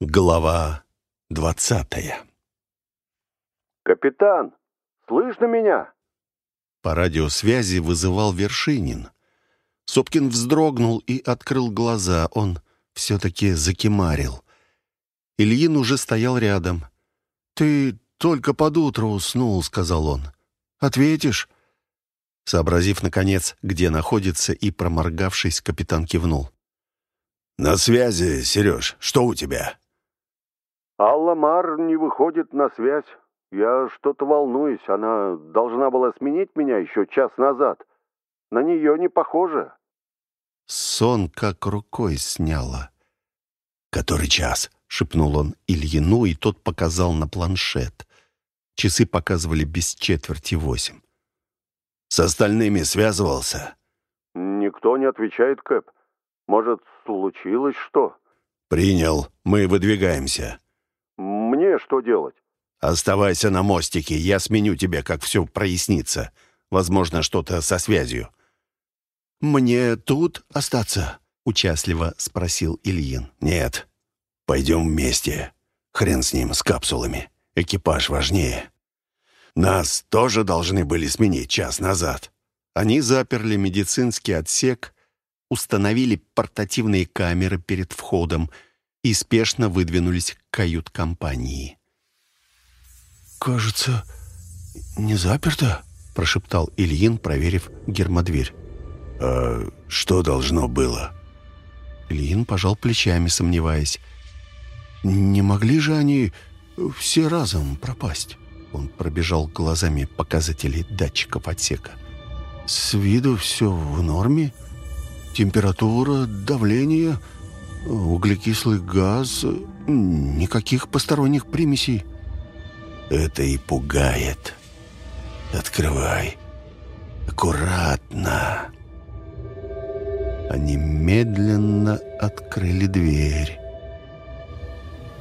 Глава двадцатая «Капитан, слышно меня?» По радиосвязи вызывал Вершинин. Сопкин вздрогнул и открыл глаза. Он все-таки закимарил. Ильин уже стоял рядом. «Ты только под утро уснул», — сказал он. «Ответишь?» Сообразив, наконец, где находится, и проморгавшись, капитан кивнул. «На связи, Сереж. Что у тебя?» Алла Мар не выходит на связь. Я что-то волнуюсь. Она должна была сменить меня еще час назад. На нее не похоже. Сон как рукой сняло. «Который час?» — шепнул он Ильину, и тот показал на планшет. Часы показывали без четверти восемь. «С остальными связывался?» «Никто не отвечает, Кэп. Может, случилось что?» «Принял. Мы выдвигаемся». Мне что делать? Оставайся на мостике, я сменю тебя, как все прояснится. Возможно, что-то со связью. Мне тут остаться? Участливо спросил Ильин. Нет. Пойдем вместе. Хрен с ним, с капсулами. Экипаж важнее. Нас тоже должны были сменить час назад. Они заперли медицинский отсек, установили портативные камеры перед входом и спешно выдвинулись к кают-компании. «Кажется, не заперто», — прошептал Ильин, проверив гермодверь. «А что должно было?» Ильин пожал плечами, сомневаясь. «Не могли же они все разом пропасть?» Он пробежал глазами показатели датчиков отсека. «С виду все в норме. Температура, давление...» Углекислый газ, никаких посторонних примесей. Это и пугает. Открывай. Аккуратно. Они медленно открыли дверь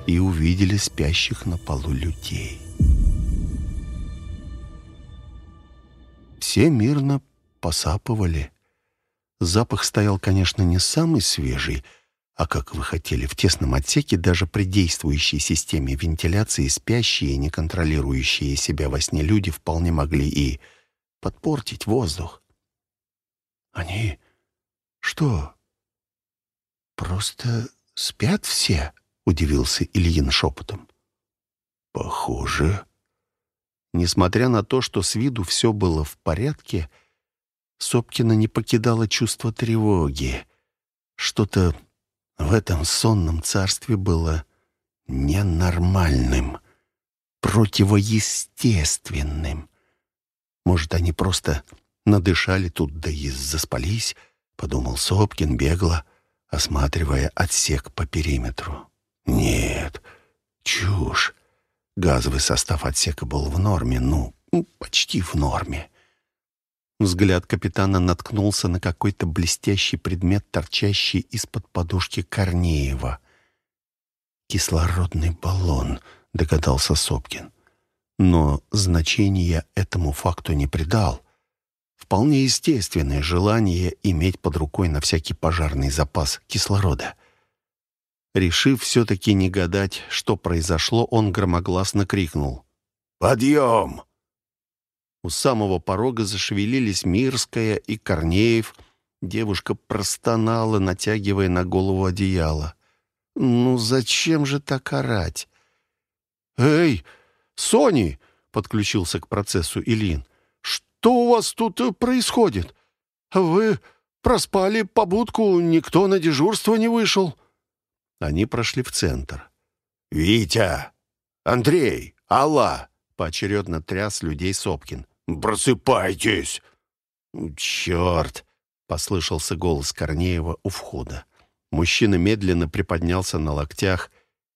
и увидели спящих на полу людей. Все мирно посапывали. Запах стоял, конечно, не самый свежий, а как вы хотели, в тесном отсеке даже при действующей системе вентиляции спящие, не контролирующие себя во сне люди вполне могли и подпортить воздух. Они что, просто спят все? Удивился Ильин шепотом. Похоже. Несмотря на то, что с виду все было в порядке, Сопкина не покидало чувство тревоги. Что-то в этом сонном царстве было ненормальным, противоестественным. Может, они просто надышали тут, да и заспались, подумал Сопкин бегло, осматривая отсек по периметру. Нет, чушь. Газовый состав отсека был в норме, ну, почти в норме. Взгляд капитана наткнулся на какой-то блестящий предмет, торчащий из-под подушки Корнеева. «Кислородный баллон», — догадался Сопкин. Но значения этому факту не придал. Вполне естественное желание иметь под рукой на всякий пожарный запас кислорода. Решив все-таки не гадать, что произошло, он громогласно крикнул. «Подъем!» У самого порога зашевелились Мирская и Корнеев. Девушка простонала, натягивая на голову одеяло. «Ну зачем же так орать?» «Эй, Сони!» — подключился к процессу Илин. «Что у вас тут э, происходит? Вы проспали побудку, никто на дежурство не вышел». Они прошли в центр. «Витя! Андрей! Алла!» — поочередно тряс людей Сопкин. «Просыпайтесь!» «Черт!» — послышался голос Корнеева у входа. Мужчина медленно приподнялся на локтях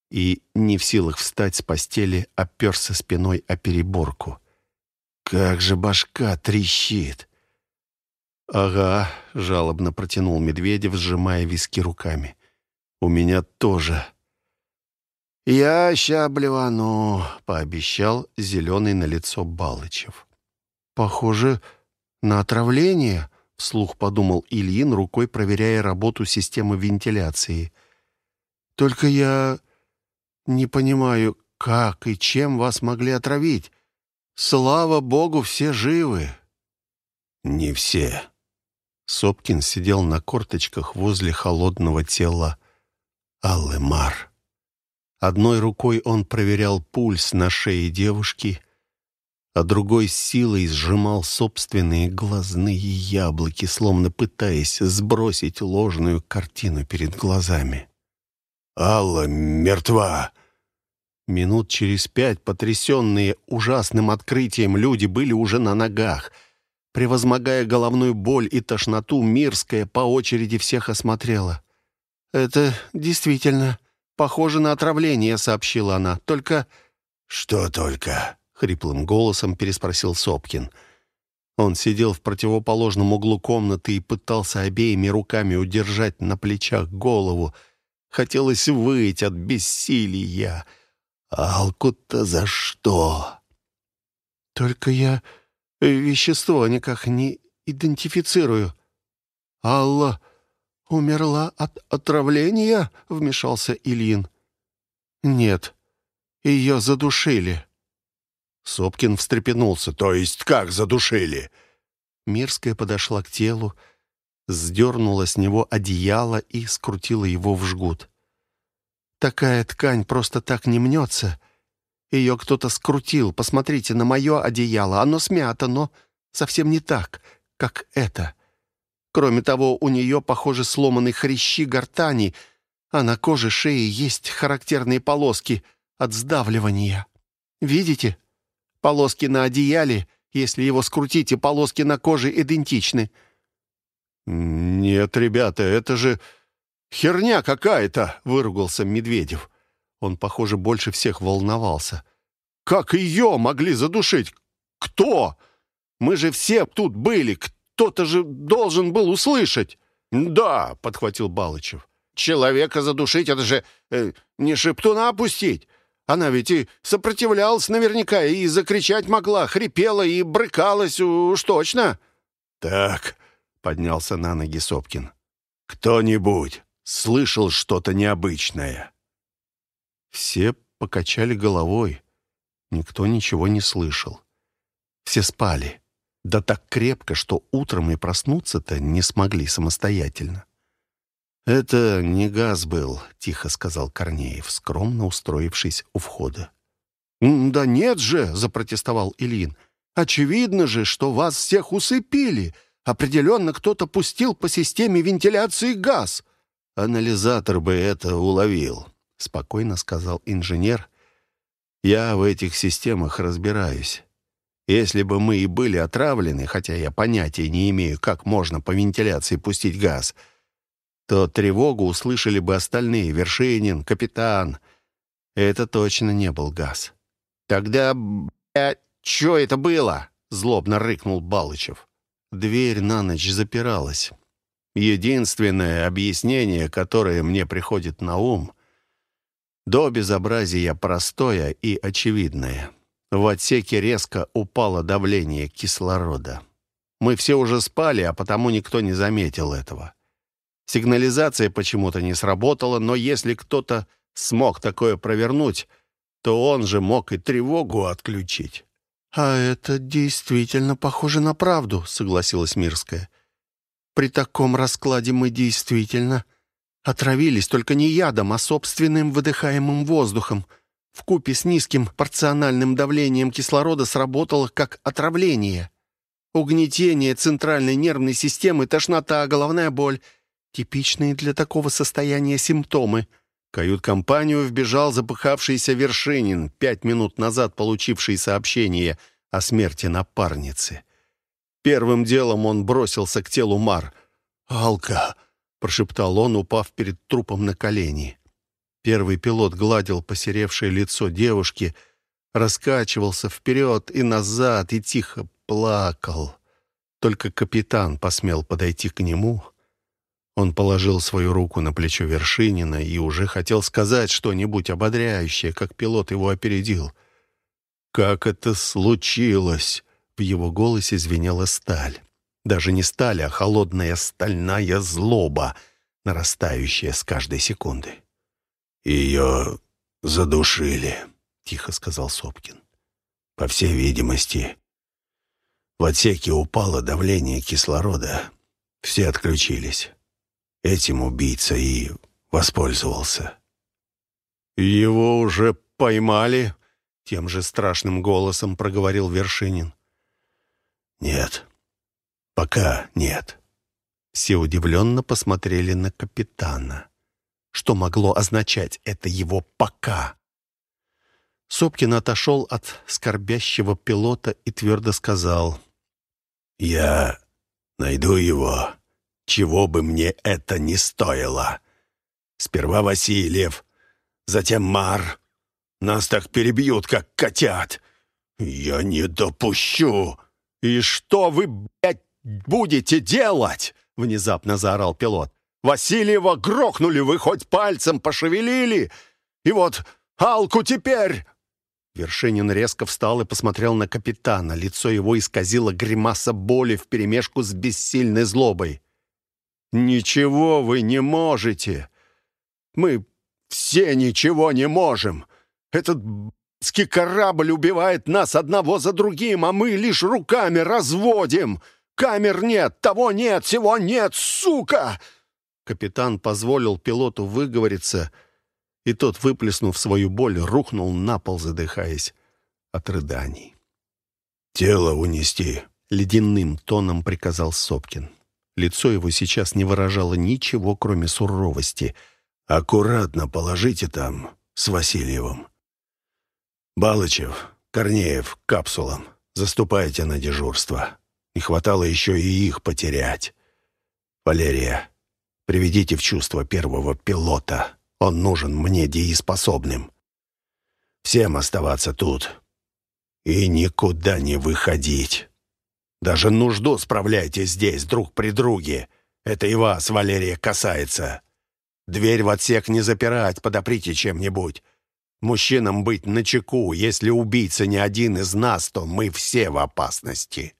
и, не в силах встать с постели, оперся спиной о переборку. «Как же башка трещит!» «Ага», — жалобно протянул Медведев, сжимая виски руками. «У меня тоже». «Я ща блевану», — пообещал зеленый на лицо Балычев. «Похоже на отравление», — вслух подумал Ильин, рукой проверяя работу системы вентиляции. «Только я не понимаю, как и чем вас могли отравить. Слава богу, все живы». «Не все». Сопкин сидел на корточках возле холодного тела Аллы Мар. Одной рукой он проверял пульс на шее девушки, а другой силой сжимал собственные глазные яблоки, словно пытаясь сбросить ложную картину перед глазами. «Алла мертва!» Минут через пять, потрясенные ужасным открытием, люди были уже на ногах. Превозмогая головную боль и тошноту, Мирская по очереди всех осмотрела. «Это действительно похоже на отравление», — сообщила она. «Только...» «Что только?» — хриплым голосом переспросил Сопкин. Он сидел в противоположном углу комнаты и пытался обеими руками удержать на плечах голову. Хотелось выйти от бессилия. «Алку-то за что?» «Только я вещество никак не идентифицирую. Алла умерла от отравления?» — вмешался Ильин. «Нет, ее задушили». Сопкин встрепенулся. «То есть как задушили?» Мирская подошла к телу, сдернула с него одеяло и скрутила его в жгут. «Такая ткань просто так не мнется. Ее кто-то скрутил. Посмотрите на мое одеяло. Оно смято, но совсем не так, как это. Кроме того, у нее, похоже, сломаны хрящи гортани, а на коже шеи есть характерные полоски от сдавливания. Видите? Полоски на одеяле, если его скрутить, и полоски на коже идентичны». «Нет, ребята, это же херня какая-то!» — выругался Медведев. Он, похоже, больше всех волновался. «Как ее могли задушить? Кто? Мы же все тут были. Кто-то же должен был услышать!» «Да», — подхватил Балычев. «Человека задушить — это же э, не шептуна опустить. Она ведь и сопротивлялась наверняка, и закричать могла, хрипела и брыкалась уж точно». «Так», — поднялся на ноги Сопкин. «Кто-нибудь слышал что-то необычное?» Все покачали головой. Никто ничего не слышал. Все спали. Да так крепко, что утром и проснуться-то не смогли самостоятельно. «Это не газ был», — тихо сказал Корнеев, скромно устроившись у входа. «Да нет же», — запротестовал Ильин. «Очевидно же, что вас всех усыпили. Определенно кто-то пустил по системе вентиляции газ». «Анализатор бы это уловил», — спокойно сказал инженер. «Я в этих системах разбираюсь. Если бы мы и были отравлены, хотя я понятия не имею, как можно по вентиляции пустить газ, — то тревогу услышали бы остальные — Вершинин, капитан. Это точно не был газ. «Тогда, блядь, что это было?» — злобно рыкнул Балычев. Дверь на ночь запиралась. Единственное объяснение, которое мне приходит на ум, до безобразия простое и очевидное. В отсеке резко упало давление кислорода. Мы все уже спали, а потому никто не заметил этого. Сигнализация почему-то не сработала, но если кто-то смог такое провернуть, то он же мог и тревогу отключить. «А это действительно похоже на правду», — согласилась Мирская. «При таком раскладе мы действительно отравились только не ядом, а собственным выдыхаемым воздухом. В купе с низким порциональным давлением кислорода сработало как отравление. Угнетение центральной нервной системы, тошнота, головная боль — Типичные для такого состояния симптомы. кают-компанию вбежал запыхавшийся Вершинин, пять минут назад получивший сообщение о смерти напарницы. Первым делом он бросился к телу Мар. «Алка!» — прошептал он, упав перед трупом на колени. Первый пилот гладил посеревшее лицо девушки, раскачивался вперед и назад и тихо плакал. Только капитан посмел подойти к нему, он положил свою руку на плечо Вершинина и уже хотел сказать что-нибудь ободряющее, как пилот его опередил. «Как это случилось?» В его голосе звенела сталь. Даже не сталь, а холодная стальная злоба, нарастающая с каждой секунды. «Ее задушили», — тихо сказал Сопкин. «По всей видимости, в отсеке упало давление кислорода. Все отключились. Этим убийца и воспользовался». «Его уже поймали?» — тем же страшным голосом проговорил Вершинин. «Нет, пока нет». Все удивленно посмотрели на капитана. Что могло означать это его «пока»? Сопкин отошел от скорбящего пилота и твердо сказал. «Я найду его, чего бы мне это ни стоило. Сперва Васильев, затем Мар. Нас так перебьют, как котят. Я не допущу!» «И что вы, блядь, будете делать?» — внезапно заорал пилот. «Васильева грохнули, вы хоть пальцем пошевелили! И вот Алку теперь!» Вершинин резко встал и посмотрел на капитана. Лицо его исказило гримаса боли вперемешку с бессильной злобой. «Ничего вы не можете! Мы все ничего не можем! Этот ский корабль убивает нас одного за другим, а мы лишь руками разводим! Камер нет, того нет, всего нет, сука!» Капитан позволил пилоту выговориться, и тот, выплеснув свою боль, рухнул на пол, задыхаясь от рыданий. «Тело унести», — ледяным тоном приказал Сопкин. Лицо его сейчас не выражало ничего, кроме суровости. «Аккуратно положите там с Васильевым. Балычев, Корнеев, капсулам. Заступайте на дежурство. Не хватало еще и их потерять. Валерия, приведите в чувство первого пилота. Он нужен мне дееспособным. Всем оставаться тут. И никуда не выходить. Даже нужду справляйте здесь, друг при друге. Это и вас, Валерия, касается. Дверь в отсек не запирать, подоприте чем-нибудь. Мужчинам быть начеку. Если убийца не один из нас, то мы все в опасности.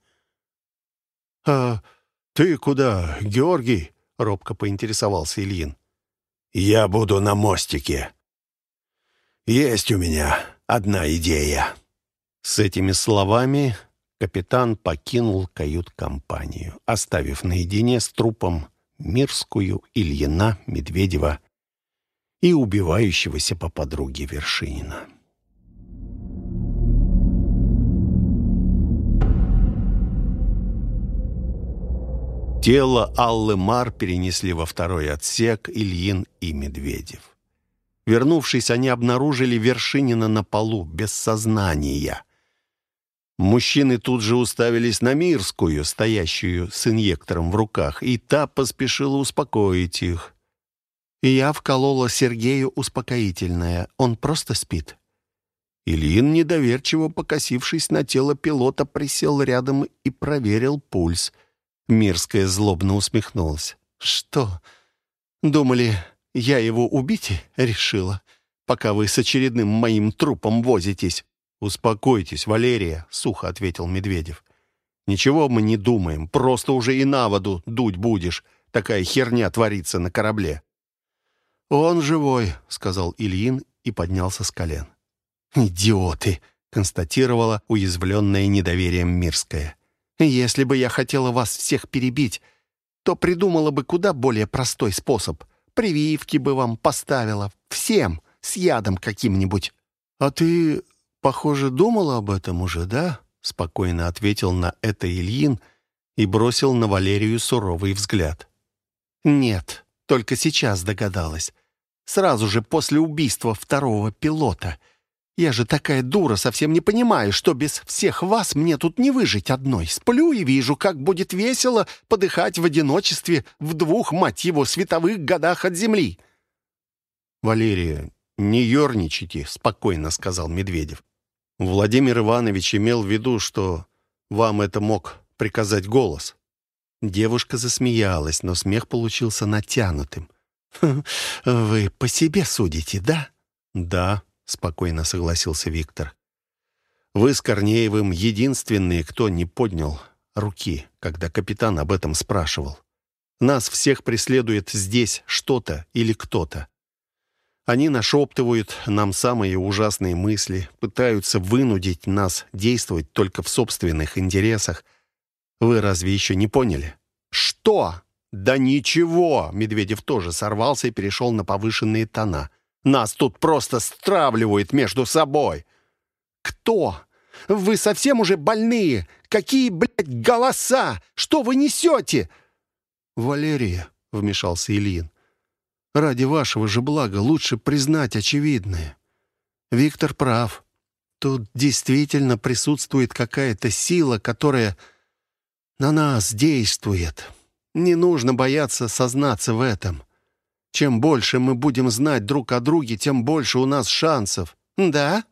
«А ты куда, Георгий?» — робко поинтересовался Ильин. «Я буду на мостике. Есть у меня одна идея». С этими словами капитан покинул кают-компанию, оставив наедине с трупом Мирскую, Ильина, Медведева и убивающегося по подруге Вершинина. Тело Аллы Мар перенесли во второй отсек Ильин и Медведев. Вернувшись, они обнаружили Вершинина на полу, без сознания. Мужчины тут же уставились на Мирскую, стоящую с инъектором в руках, и та поспешила успокоить их. я вколола Сергею успокоительное. Он просто спит. Ильин, недоверчиво покосившись на тело пилота, присел рядом и проверил пульс — Мирская злобно усмехнулась. «Что? Думали, я его убить решила, пока вы с очередным моим трупом возитесь?» «Успокойтесь, Валерия», — сухо ответил Медведев. «Ничего мы не думаем, просто уже и на воду дуть будешь. Такая херня творится на корабле». «Он живой», — сказал Ильин и поднялся с колен. «Идиоты!» — констатировала уязвленная недоверием Мирская. Если бы я хотела вас всех перебить, то придумала бы куда более простой способ. Прививки бы вам поставила. Всем. С ядом каким-нибудь. А ты, похоже, думала об этом уже, да? Спокойно ответил на это Ильин и бросил на Валерию суровый взгляд. Нет, только сейчас догадалась. Сразу же после убийства второго пилота — я же такая дура, совсем не понимаю, что без всех вас мне тут не выжить одной. Сплю и вижу, как будет весело подыхать в одиночестве в двух, мать его, световых годах от земли». «Валерия, не ерничайте», — спокойно сказал Медведев. Владимир Иванович имел в виду, что вам это мог приказать голос. Девушка засмеялась, но смех получился натянутым. «Вы по себе судите, да?» «Да», спокойно согласился Виктор. Вы с Корнеевым единственные, кто не поднял руки, когда капитан об этом спрашивал. Нас всех преследует здесь что-то или кто-то. Они нашептывают нам самые ужасные мысли, пытаются вынудить нас действовать только в собственных интересах. Вы разве еще не поняли? Что? Да ничего! Медведев тоже сорвался и перешел на повышенные тона. Нас тут просто стравливают между собой. Кто? Вы совсем уже больные? Какие, блядь, голоса? Что вы несете? Валерия, вмешался Ильин. Ради вашего же блага лучше признать очевидное. Виктор прав. Тут действительно присутствует какая-то сила, которая на нас действует. Не нужно бояться сознаться в этом. Чем больше мы будем знать друг о друге, тем больше у нас шансов. Да?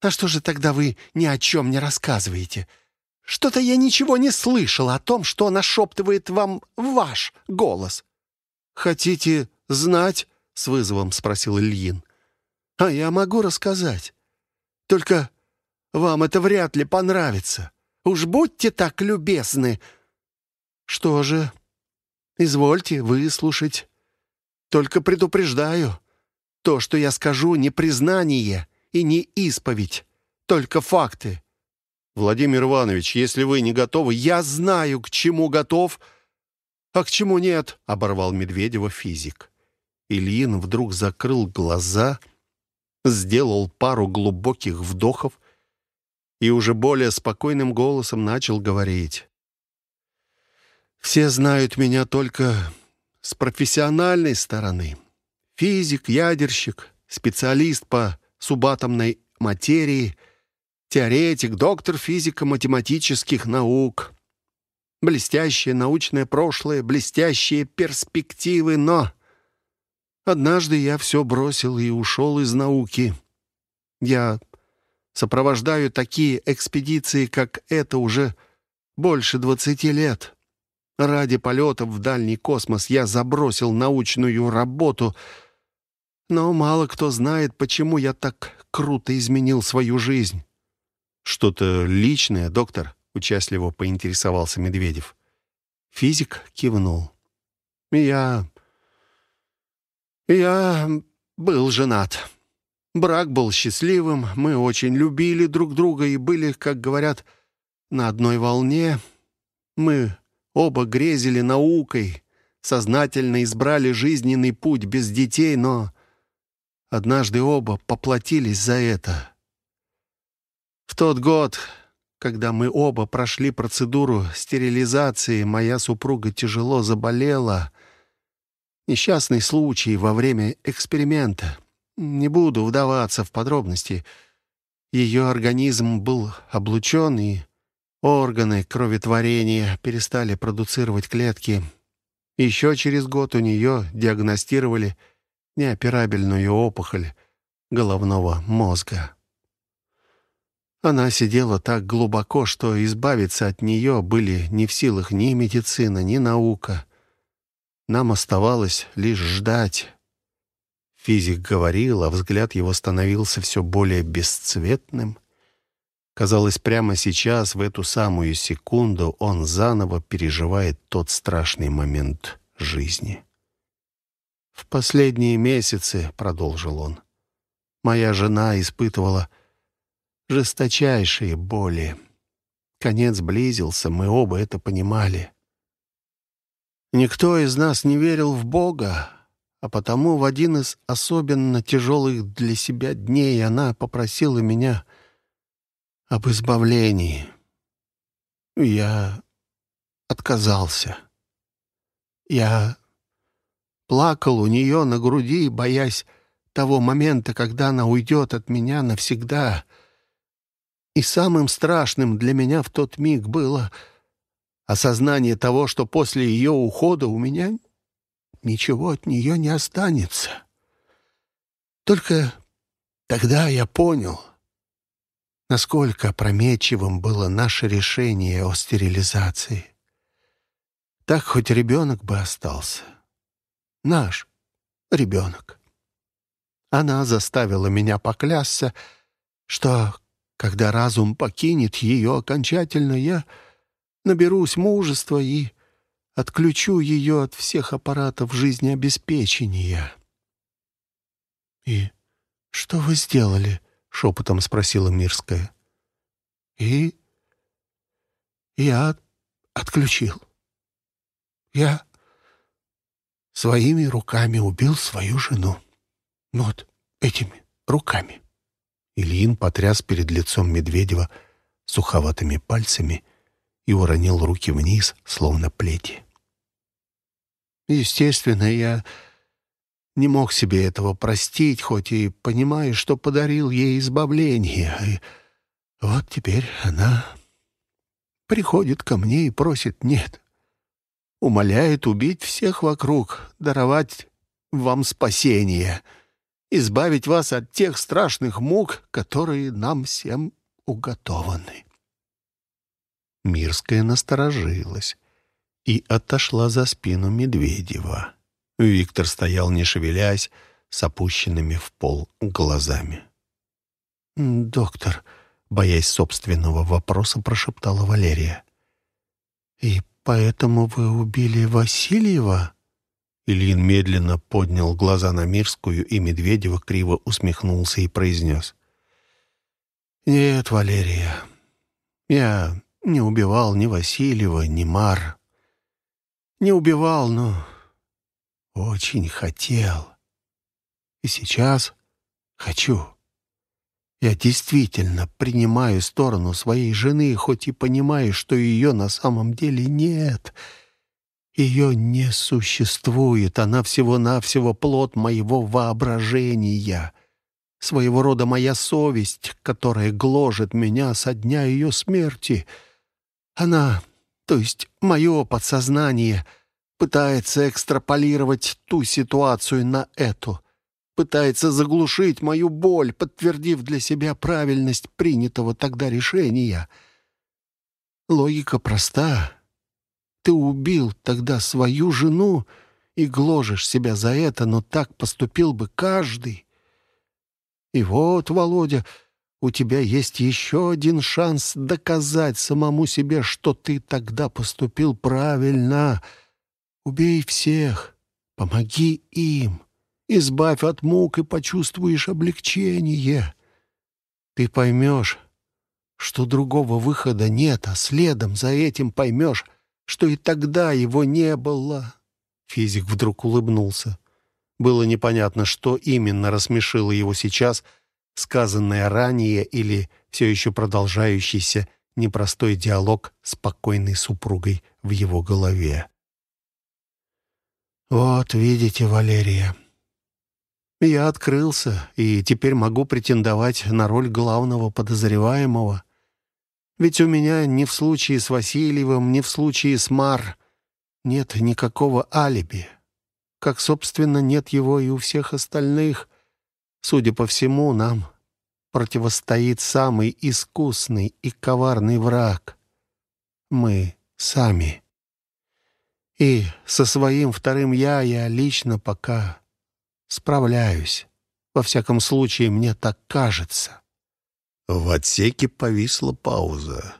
А что же тогда вы ни о чем не рассказываете? Что-то я ничего не слышал о том, что нашептывает вам ваш голос. Хотите знать?» — с вызовом спросил Ильин. «А я могу рассказать. Только вам это вряд ли понравится. Уж будьте так любезны». «Что же? Извольте выслушать. Только предупреждаю, то, что я скажу, не признание и не исповедь, только факты». «Владимир Иванович, если вы не готовы, я знаю, к чему готов, а к чему нет», — оборвал Медведева физик. Ильин вдруг закрыл глаза, сделал пару глубоких вдохов и уже более спокойным голосом начал говорить. «Все знают меня только с профессиональной стороны. Физик, ядерщик, специалист по субатомной материи, теоретик, доктор физико-математических наук. Блестящее научное прошлое, блестящие перспективы, но Однажды я все бросил и ушел из науки. Я сопровождаю такие экспедиции, как это, уже больше двадцати лет. Ради полетов в дальний космос я забросил научную работу, но мало кто знает, почему я так круто изменил свою жизнь. «Что-то личное, доктор?» — участливо поинтересовался Медведев. Физик кивнул. «Я я был женат. Брак был счастливым, мы очень любили друг друга и были, как говорят, на одной волне. Мы оба грезили наукой, сознательно избрали жизненный путь без детей, но однажды оба поплатились за это. В тот год, когда мы оба прошли процедуру стерилизации, моя супруга тяжело заболела — Несчастный случай во время эксперимента. Не буду вдаваться в подробности. Ее организм был облучен, и органы кроветворения перестали продуцировать клетки. Еще через год у нее диагностировали неоперабельную опухоль головного мозга. Она сидела так глубоко, что избавиться от нее были не в силах ни медицина, ни наука. Нам оставалось лишь ждать. Физик говорил, а взгляд его становился все более бесцветным. Казалось, прямо сейчас, в эту самую секунду, он заново переживает тот страшный момент жизни. «В последние месяцы», — продолжил он, — «моя жена испытывала жесточайшие боли. Конец близился, мы оба это понимали. Никто из нас не верил в Бога, а потому в один из особенно тяжелых для себя дней она попросила меня об избавлении. Я отказался. Я плакал у нее на груди, боясь того момента, когда она уйдет от меня навсегда. И самым страшным для меня в тот миг было — осознание того, что после ее ухода у меня ничего от нее не останется. Только тогда я понял, насколько опрометчивым было наше решение о стерилизации. Так хоть ребенок бы остался. Наш ребенок. Она заставила меня поклясться, что, когда разум покинет ее окончательно, я наберусь мужества и отключу ее от всех аппаратов жизнеобеспечения. «И что вы сделали?» — шепотом спросила Мирская. «И я отключил. Я своими руками убил свою жену. Вот этими руками». Ильин потряс перед лицом Медведева суховатыми пальцами и уронил руки вниз, словно плети. Естественно, я не мог себе этого простить, хоть и понимаю, что подарил ей избавление. И вот теперь она приходит ко мне и просит «нет». Умоляет убить всех вокруг, даровать вам спасение, избавить вас от тех страшных мук, которые нам всем уготованы. Мирская насторожилась и отошла за спину Медведева. Виктор стоял, не шевелясь, с опущенными в пол глазами. «Доктор», — боясь собственного вопроса, прошептала Валерия. «И поэтому вы убили Васильева?» Ильин медленно поднял глаза на Мирскую, и Медведева криво усмехнулся и произнес. «Нет, Валерия, я не убивал ни Васильева, ни Мар. Не убивал, но очень хотел. И сейчас хочу. Я действительно принимаю сторону своей жены, хоть и понимаю, что ее на самом деле нет. Ее не существует, она всего-навсего плод моего воображения, своего рода моя совесть, которая гложет меня со дня ее смерти. Она то есть мое подсознание пытается экстраполировать ту ситуацию на эту, пытается заглушить мою боль, подтвердив для себя правильность принятого тогда решения. Логика проста. Ты убил тогда свою жену и гложешь себя за это, но так поступил бы каждый. И вот, Володя, у тебя есть еще один шанс доказать самому себе, что ты тогда поступил правильно. Убей всех, помоги им, избавь от мук и почувствуешь облегчение. Ты поймешь, что другого выхода нет, а следом за этим поймешь, что и тогда его не было. Физик вдруг улыбнулся. Было непонятно, что именно рассмешило его сейчас — сказанное ранее или все еще продолжающийся непростой диалог с покойной супругой в его голове. «Вот, видите, Валерия, я открылся и теперь могу претендовать на роль главного подозреваемого. Ведь у меня ни в случае с Васильевым, ни в случае с Мар нет никакого алиби. Как, собственно, нет его и у всех остальных. Судя по всему, нам противостоит самый искусный и коварный враг. Мы сами. И со своим вторым «я» я лично пока справляюсь. Во всяком случае, мне так кажется. В отсеке повисла пауза.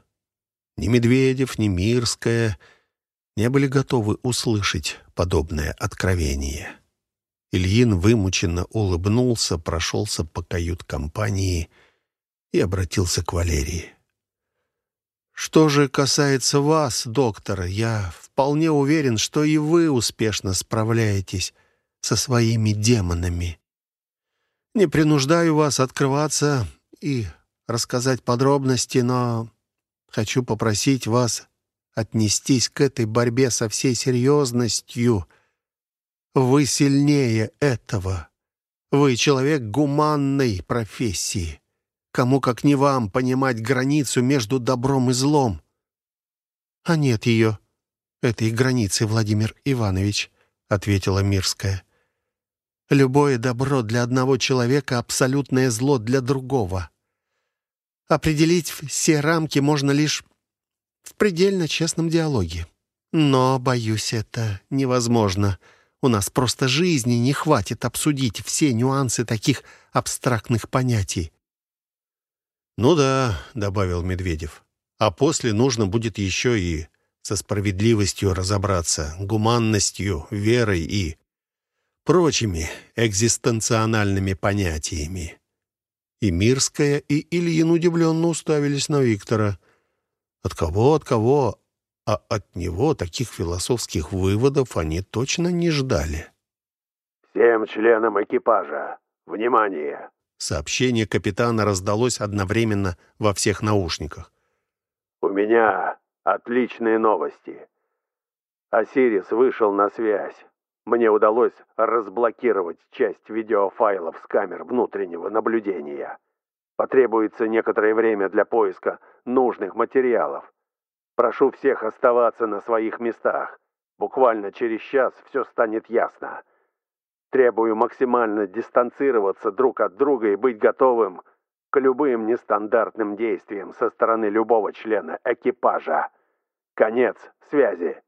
Ни Медведев, ни Мирская не были готовы услышать подобное откровение. Ильин вымученно улыбнулся, прошелся по кают-компании и обратился к Валерии. «Что же касается вас, доктор, я вполне уверен, что и вы успешно справляетесь со своими демонами. Не принуждаю вас открываться и рассказать подробности, но хочу попросить вас отнестись к этой борьбе со всей серьезностью — вы сильнее этого. Вы человек гуманной профессии. Кому, как не вам, понимать границу между добром и злом? А нет ее, этой границы, Владимир Иванович, ответила Мирская. Любое добро для одного человека — абсолютное зло для другого. Определить все рамки можно лишь в предельно честном диалоге. Но, боюсь, это невозможно — у нас просто жизни не хватит обсудить все нюансы таких абстрактных понятий. «Ну да», — добавил Медведев. «А после нужно будет еще и со справедливостью разобраться, гуманностью, верой и прочими экзистенциональными понятиями. И Мирская, и Ильин удивленно уставились на Виктора. От кого, от кого, а от него таких философских выводов они точно не ждали. «Всем членам экипажа! Внимание!» Сообщение капитана раздалось одновременно во всех наушниках. «У меня отличные новости. Осирис вышел на связь. Мне удалось разблокировать часть видеофайлов с камер внутреннего наблюдения. Потребуется некоторое время для поиска нужных материалов. Прошу всех оставаться на своих местах. Буквально через час все станет ясно. Требую максимально дистанцироваться друг от друга и быть готовым к любым нестандартным действиям со стороны любого члена экипажа. Конец связи.